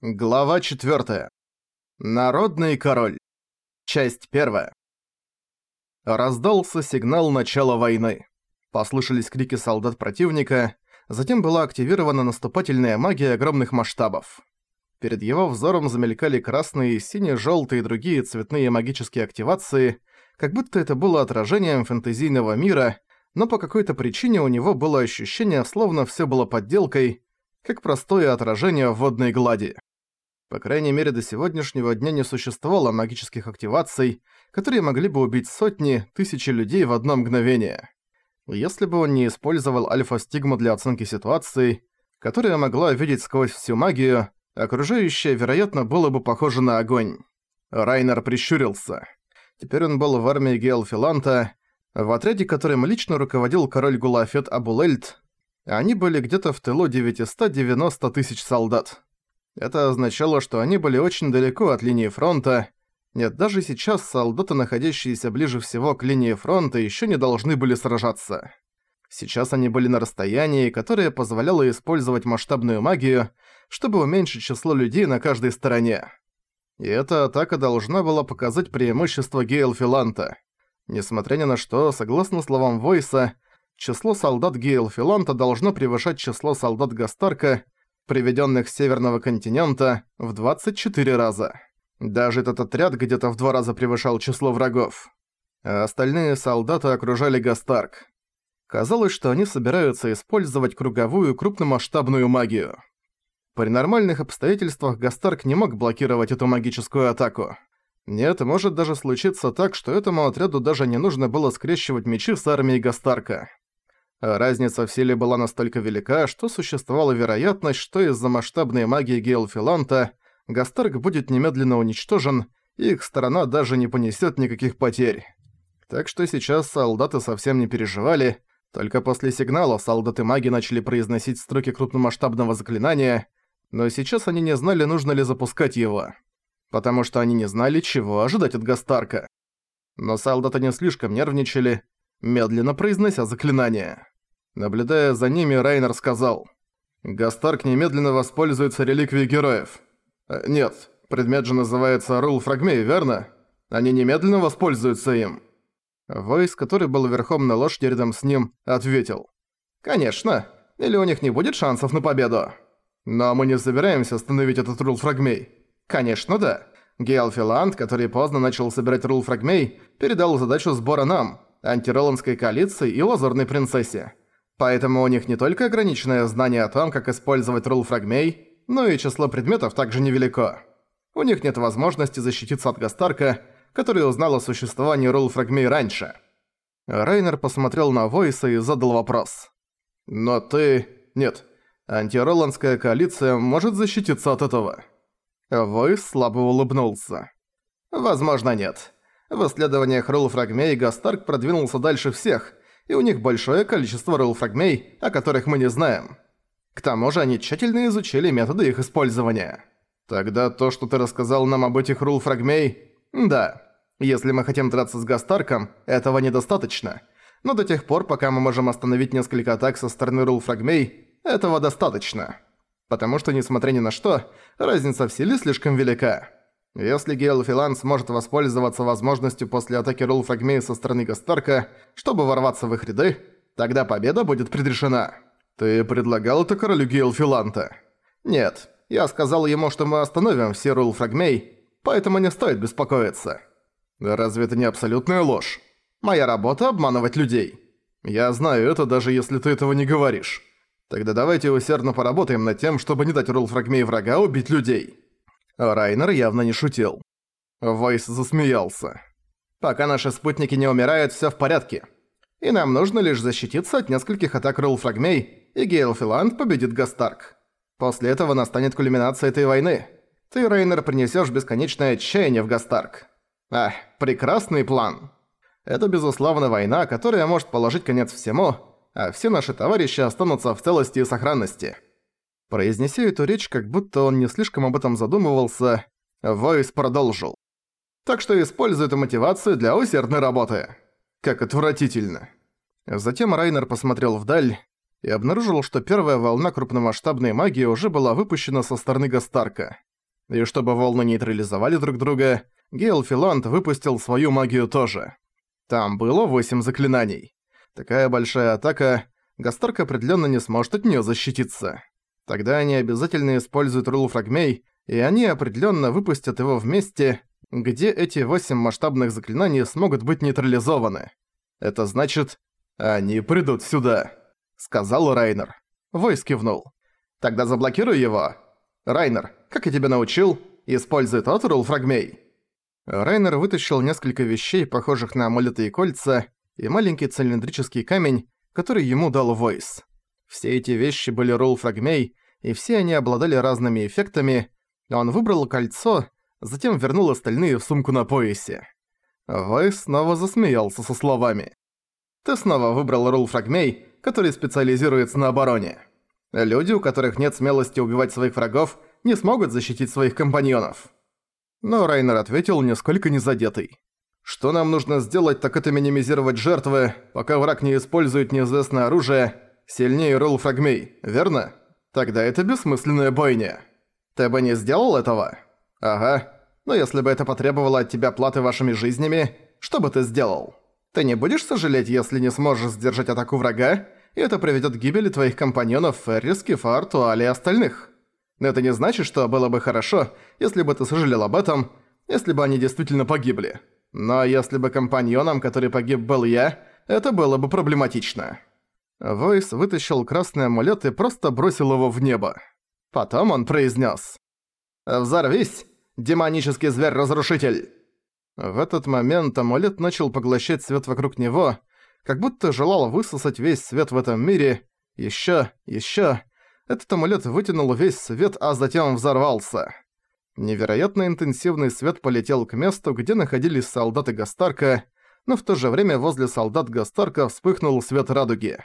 Глава 4. Народный король. Часть 1. Раздался сигнал начала войны. Послышались крики солдат противника, затем была активирована наступательная магия огромных масштабов. Перед его взором замелькали красные, сине-желтые и другие цветные магические активации, как будто это было отражением фэнтезийного мира, но по какой-то причине у него было ощущение, словно всё было подделкой, как простое отражение в водной глади. По крайней мере, до сегодняшнего дня не существовало магических активаций, которые могли бы убить сотни, тысячи людей в одно мгновение. Если бы он не использовал альфа-стигму для оценки ситуации, которая могла видеть сквозь всю магию, окружающее, вероятно, было бы похоже на огонь. Райнер прищурился. Теперь он был в армии Геалфиланта, в отряде, которым лично руководил король Гулафет Абулельт. Они были где-то в тылу 990 тысяч солдат. Это означало, что они были очень далеко от линии фронта. Нет, даже сейчас солдаты, находящиеся ближе всего к линии фронта, еще не должны были сражаться. Сейчас они были на расстоянии, которое позволяло использовать масштабную магию, чтобы уменьшить число людей на каждой стороне. И эта атака должна была показать преимущество Гейлфиланта. Несмотря ни на что, согласно словам Войса, число солдат Гейлфиланта должно превышать число солдат Гастарка, приведенных с Северного континента, в 24 раза. Даже этот отряд где-то в два раза превышал число врагов. А остальные солдаты окружали Гастарк. Казалось, что они собираются использовать круговую крупномасштабную магию. При нормальных обстоятельствах Гастарк не мог блокировать эту магическую атаку. Нет, может даже случиться так, что этому отряду даже не нужно было скрещивать мечи с армией Гастарка. Разница в силе была настолько велика, что существовала вероятность, что из-за масштабной магии Гейлфиланта Гастарк будет немедленно уничтожен, и их сторона даже не понесет никаких потерь. Так что сейчас солдаты совсем не переживали, только после сигнала солдаты-маги начали произносить строки крупномасштабного заклинания, но сейчас они не знали, нужно ли запускать его. Потому что они не знали, чего ожидать от Гастарка. Но солдаты не слишком нервничали, медленно произнося заклинание. Наблюдая за ними, Райнер сказал. «Гастарк немедленно воспользуется реликвией героев». Э, «Нет, предмет же называется Рул Фрагмей, верно? Они немедленно воспользуются им». Войс, который был верхом на лошади рядом с ним, ответил. «Конечно. Или у них не будет шансов на победу?» «Но мы не собираемся остановить этот Рул Фрагмей». «Конечно да. Геалфиланд, который поздно начал собирать Рул Фрагмей, передал задачу сбора нам, антироландской коалиции и Лазурной Принцессе. Поэтому у них не только ограниченное знание о том, как использовать рул фрагмей, но и число предметов также невелико. У них нет возможности защититься от Гастарка, который узнал о существовании рул фрагмей раньше. Райнер посмотрел на Войса и задал вопрос. «Но ты... Нет, антироландская коалиция может защититься от этого?» Войс слабо улыбнулся. «Возможно, нет. В исследованиях рул фрагмей Гастарк продвинулся дальше всех, и у них большое количество рулфрагмей, о которых мы не знаем. К тому же они тщательно изучили методы их использования. Тогда то, что ты рассказал нам об этих рулфрагмей... Да, если мы хотим драться с Гастарком, этого недостаточно. Но до тех пор, пока мы можем остановить несколько атак со стороны рулфрагмей, этого достаточно. Потому что, несмотря ни на что, разница в силе слишком велика. Если Гейлфилан сможет воспользоваться возможностью после атаки Рулфрагмея со стороны Гастарка, чтобы ворваться в их ряды, тогда победа будет предрешена. Ты предлагал это королю Гейлфиланта? Нет, я сказал ему, что мы остановим все Рулфрагмей, поэтому не стоит беспокоиться. Разве это не абсолютная ложь? Моя работа — обманывать людей. Я знаю это, даже если ты этого не говоришь. Тогда давайте усердно поработаем над тем, чтобы не дать Рулфрагмей врага убить людей. Райнер явно не шутил. Войс засмеялся. «Пока наши спутники не умирают, всё в порядке. И нам нужно лишь защититься от нескольких атак Рулфрагмей, и Гейлфиланд победит Гастарк. После этого настанет кульминация этой войны. Ты, Рейнер, принесёшь бесконечное отчаяние в Гастарк. Ах, прекрасный план. Это, безусловно, война, которая может положить конец всему, а все наши товарищи останутся в целости и сохранности». Произнеся эту речь, как будто он не слишком об этом задумывался, Войс продолжил. «Так что используй эту мотивацию для усердной работы. Как отвратительно». Затем Райнер посмотрел вдаль и обнаружил, что первая волна крупномасштабной магии уже была выпущена со стороны Гастарка. И чтобы волны нейтрализовали друг друга, Гейл Филант выпустил свою магию тоже. Там было восемь заклинаний. Такая большая атака, Гастарк определенно не сможет от нее защититься. Тогда они обязательно используют рул фрагмей, и они определенно выпустят его вместе, где эти восемь масштабных заклинаний смогут быть нейтрализованы. Это значит, они придут сюда, сказал Райнер. Войс кивнул. Тогда заблокируй его. Райнер, как я тебя научил, используй тот рул фрагмей. Райнер вытащил несколько вещей, похожих на амулеты и кольца, и маленький цилиндрический камень, который ему дал Войс. Все эти вещи были рул фрагмей, и все они обладали разными эффектами. Он выбрал кольцо, затем вернул остальные в сумку на поясе. Войс снова засмеялся со словами. «Ты снова выбрал рул фрагмей, который специализируется на обороне. Люди, у которых нет смелости убивать своих врагов, не смогут защитить своих компаньонов». Но Райнер ответил, несколько незадетый. «Что нам нужно сделать, так это минимизировать жертвы, пока враг не использует неизвестное оружие, сильнее рул фрагмей, верно? Тогда это бессмысленная бойня. Ты бы не сделал этого? Ага. Но если бы это потребовало от тебя платы вашими жизнями, что бы ты сделал? Ты не будешь сожалеть, если не сможешь сдержать атаку врага, и это приведёт к гибели твоих компаньонов Феррис, Кефар, Туали и остальных?» Но это не значит, что было бы хорошо, если бы ты сожалел об этом, если бы они действительно погибли. Но если бы компаньоном, который погиб, был я, это было бы проблематично». Войс вытащил красный амулет и просто бросил его в небо. Потом он произнес: «Взорвись, демонический зверь-разрушитель!» В этот момент амулет начал поглощать свет вокруг него, как будто желал высосать весь свет в этом мире, ещё, ещё, этот амулет вытянул весь свет, а затем взорвался. Невероятно интенсивный свет полетел к месту, где находились солдаты Гастарка, но в то же время возле солдат Гастарка вспыхнул свет радуги.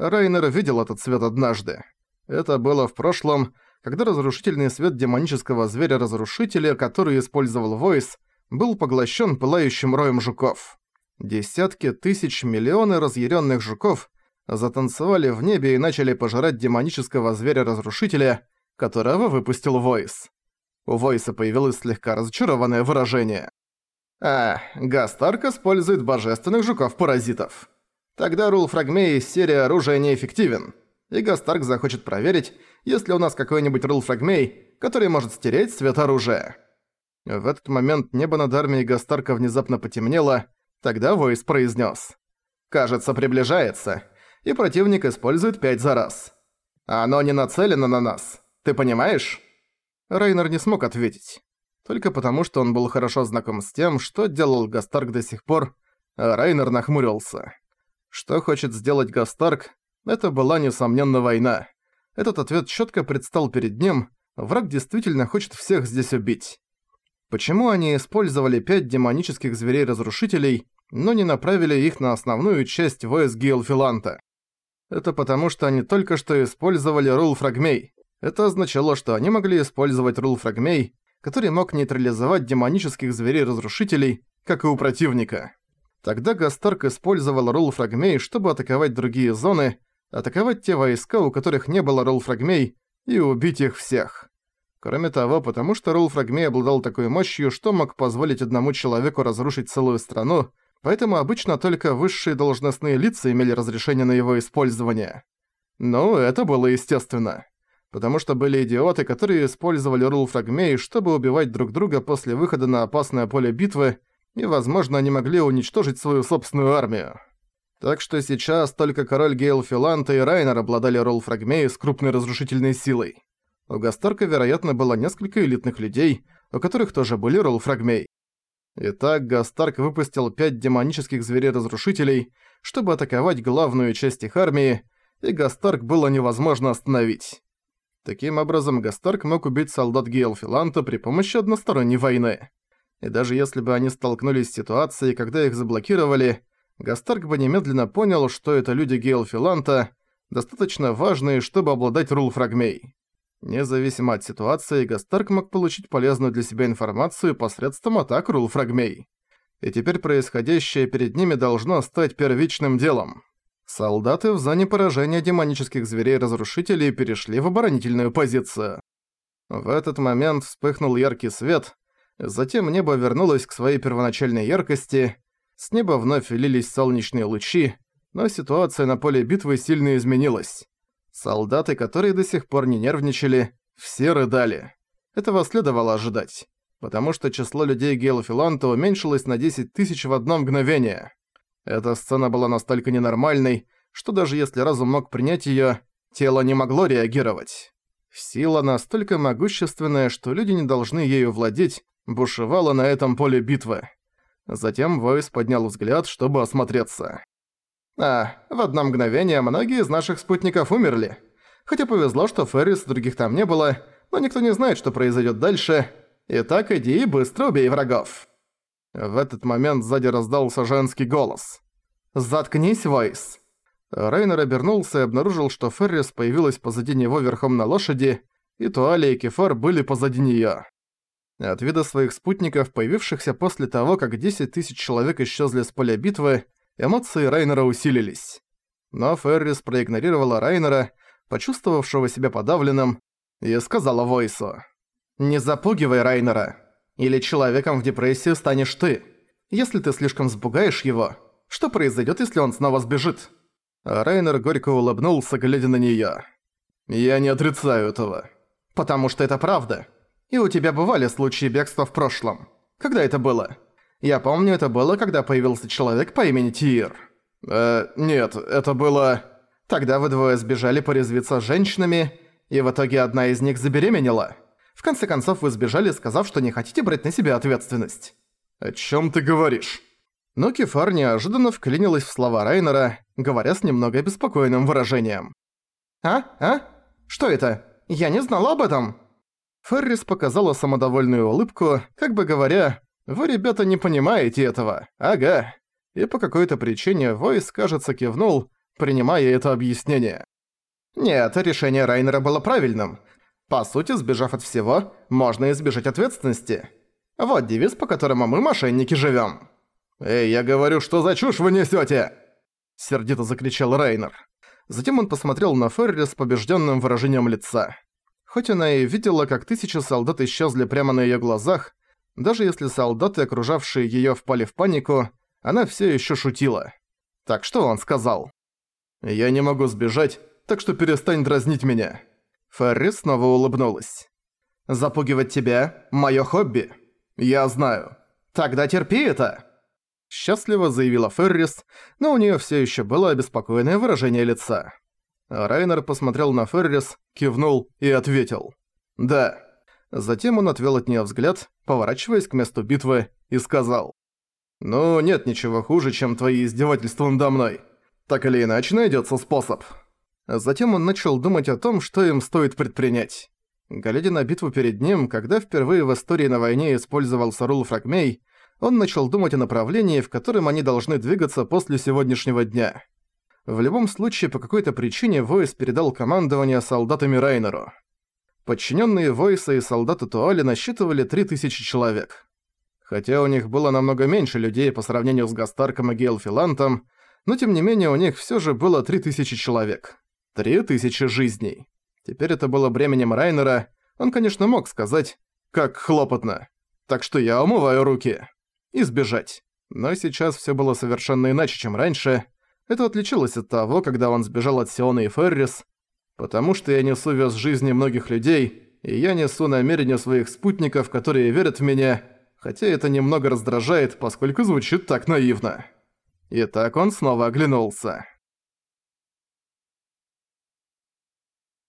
Райнер видел этот свет однажды. Это было в прошлом, когда разрушительный свет демонического зверя-разрушителя, который использовал Войс, был поглощен пылающим роем жуков. Десятки тысяч миллионы разъяренных жуков затанцевали в небе и начали пожирать демонического зверя-разрушителя, которого выпустил Войс. У Войса появилось слегка разочарованное выражение. «А, Гастарк использует божественных жуков-паразитов. Тогда рул фрагмей из серии оружия неэффективен, и Гастарк захочет проверить, есть ли у нас какой-нибудь рул фрагмей, который может стереть свет оружия». В этот момент небо над армией Гастарка внезапно потемнело, тогда Войс произнес: «Кажется, приближается и противник использует пять за раз. Оно не нацелено на нас. Ты понимаешь?» Рейнер не смог ответить. Только потому, что он был хорошо знаком с тем, что делал Гастарк до сих пор, а Рейнер нахмурился. Что хочет сделать Гастарк, это была, несомненно, война. Этот ответ четко предстал перед ним, враг действительно хочет всех здесь убить. Почему они использовали пять демонических зверей-разрушителей, но не направили их на основную часть войск Гейлфиланта? Это потому, что они только что использовали рул фрагмей. Это означало, что они могли использовать рул фрагмей, который мог нейтрализовать демонических зверей-разрушителей, как и у противника. Тогда Гастарк использовал рул фрагмей, чтобы атаковать другие зоны, атаковать те войска, у которых не было рул фрагмей, и убить их всех. Кроме того, потому что рул фрагмей обладал такой мощью, что мог позволить одному человеку разрушить целую страну, поэтому обычно только высшие должностные лица имели разрешение на его использование. Ну, это было естественно. Потому что были идиоты, которые использовали рул фрагмей, чтобы убивать друг друга после выхода на опасное поле битвы, и, возможно, они могли уничтожить свою собственную армию. Так что сейчас только король Гейл Филанта и Райнер обладали рул фрагмей с крупной разрушительной силой. У Гастарка, вероятно, было несколько элитных людей, у которых тоже были рул фрагмей. Итак, Гастарк выпустил пять демонических зверей-разрушителей, чтобы атаковать главную часть их армии, и Гастарк было невозможно остановить. Таким образом, Гастарк мог убить солдат Гейлфиланта при помощи односторонней войны. И даже если бы они столкнулись с ситуацией, когда их заблокировали, Гастарк бы немедленно понял, что это люди Гейлфиланта, достаточно важные, чтобы обладать рул-фрагмей. Независимо от ситуации, Гастарк мог получить полезную для себя информацию посредством атак рул-фрагмей. И теперь происходящее перед ними должно стать первичным делом. Солдаты в зоне поражения демонических зверей-разрушителей перешли в оборонительную позицию. В этот момент вспыхнул яркий свет, затем небо вернулось к своей первоначальной яркости, с неба вновь лились солнечные лучи, но ситуация на поле битвы сильно изменилась. Солдаты, которые до сих пор не нервничали, все рыдали. Этого следовало ожидать, потому что число людей Гейлофиланта уменьшилось на 10 тысяч в одно мгновение. Эта сцена была настолько ненормальной, что даже если разум мог принять её, тело не могло реагировать. Сила настолько могущественная, что люди не должны ею владеть, бушевала на этом поле битвы. Затем Войс поднял взгляд, чтобы осмотреться. «А, в одно мгновение многие из наших спутников умерли. Хотя повезло, что Феррис других там не было, но никто не знает, что произойдет дальше. Итак, иди и быстро убей врагов». В этот момент сзади раздался женский голос. «Заткнись, Войс!» Райнер обернулся и обнаружил, что Феррис появилась позади него верхом на лошади, и Туали и Кефар были позади неё. От вида своих спутников, появившихся после того, как 10 тысяч человек исчезли с поля битвы, эмоции Райнера усилились. Но Феррис проигнорировала Райнера, почувствовавшего себя подавленным, и сказала Войсу. «Не запугивай Райнера, или человеком в депрессию станешь ты. Если ты слишком запугаешь его, что произойдет, если он снова сбежит?» Райнер горько улыбнулся, глядя на неё. «Я не отрицаю этого. Потому что это правда. И у тебя бывали случаи бегства в прошлом. Когда это было? Я помню, это было, когда появился человек по имени Тир». «Э, нет, это было...» «Тогда вы двое сбежали порезвиться с женщинами, и в итоге одна из них забеременела. В конце концов, вы сбежали, сказав, что не хотите брать на себя ответственность». «О чём ты говоришь?» Но Кефар неожиданно вклинилась в слова Райнера, говоря с немного обеспокоенным выражением. «А? А? Что это? Я не знала об этом!» Феррис показала самодовольную улыбку, как бы говоря, «Вы, ребята, не понимаете этого. Ага». И по какой-то причине Войс, кажется, кивнул, принимая это объяснение. Нет, решение Райнера было правильным. По сути, сбежав от всего, можно избежать ответственности. Вот девиз, по которому мы, мошенники, живем. «Эй, я говорю, что за чушь вы несете? Сердито закричал Райнер. Затем он посмотрел на Ферри с побежденным выражением лица. Хоть она и видела, как тысячи солдат исчезли прямо на ее глазах, даже если солдаты, окружавшие ее, впали в панику, она все еще шутила. Так что он сказал? «Я не могу сбежать, так что перестань дразнить меня». Ферри снова улыбнулась. «Запугивать тебя – моё хобби. Я знаю. Тогда терпи это!» Счастливо заявила Феррис, но у неё всё ещё было обеспокоенное выражение лица. Райнер посмотрел на Феррис, кивнул и ответил. «Да». Затем он отвёл от неё взгляд, поворачиваясь к месту битвы, и сказал. «Ну, нет ничего хуже, чем твои издевательства надо мной. Так или иначе найдётся способ». Затем он начал думать о том, что им стоит предпринять. Глядя на битву перед ним, когда впервые в истории на войне использовался рул Фрагмей, он начал думать о направлении, в котором они должны двигаться после сегодняшнего дня. В любом случае, по какой-то причине Войс передал командование солдатами Райнеру. Подчиненные Войса и солдаты Туали насчитывали 3000 человек. Хотя у них было намного меньше людей по сравнению с Гастарком и Гейлфилантом, но тем не менее у них все же было 3000 человек. 3000 жизней. Теперь это было бременем Райнера, он, конечно, мог сказать, как хлопотно. Так что я умываю руки и сбежать. Но сейчас все было совершенно иначе, чем раньше. Это отличалось от того, когда он сбежал от Сиона и Феррис, потому что я несу вес жизни многих людей, и я несу намерения своих спутников, которые верят в меня, хотя это немного раздражает, поскольку звучит так наивно. И так он снова оглянулся.